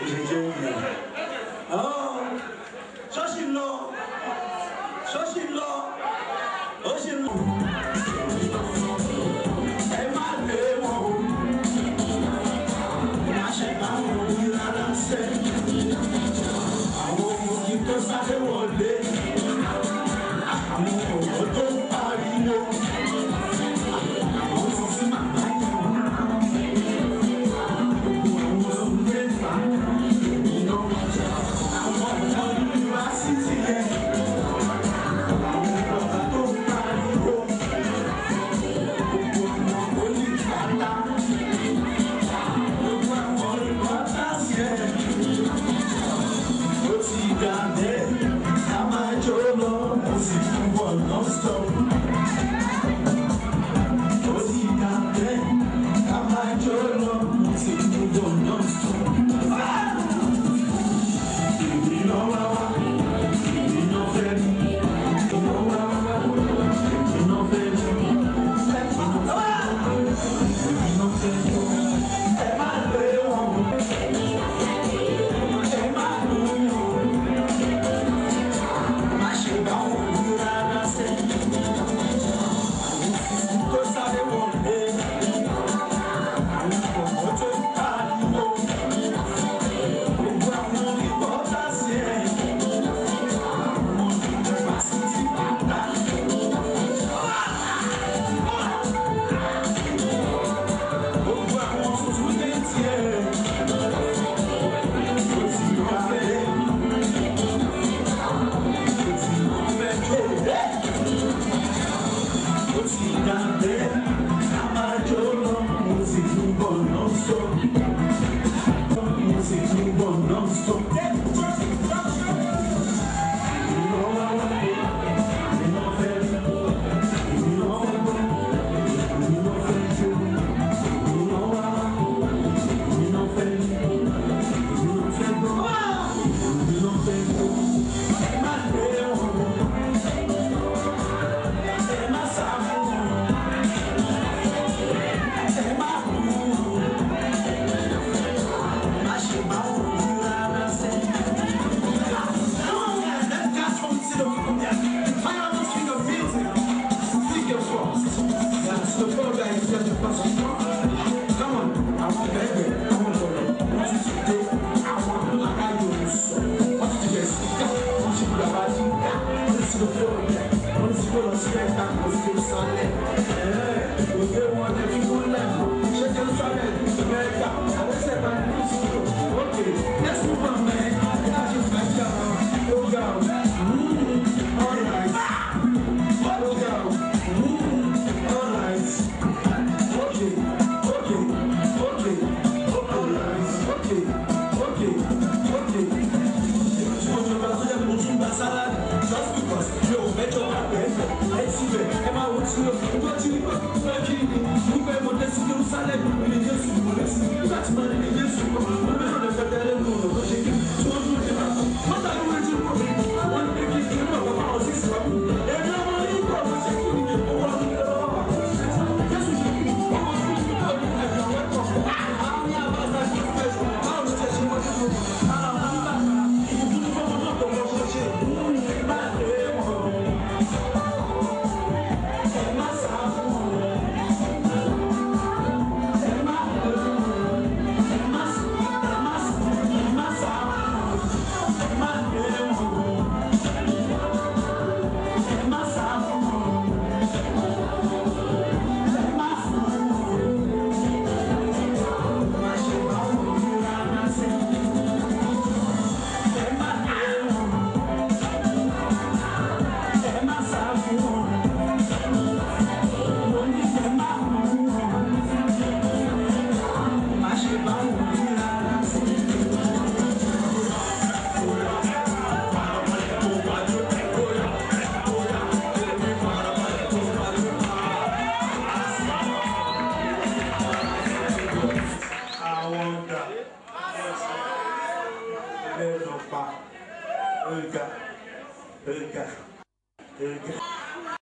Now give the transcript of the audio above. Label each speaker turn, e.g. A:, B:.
A: 우리 조용히 아 자신 너 done.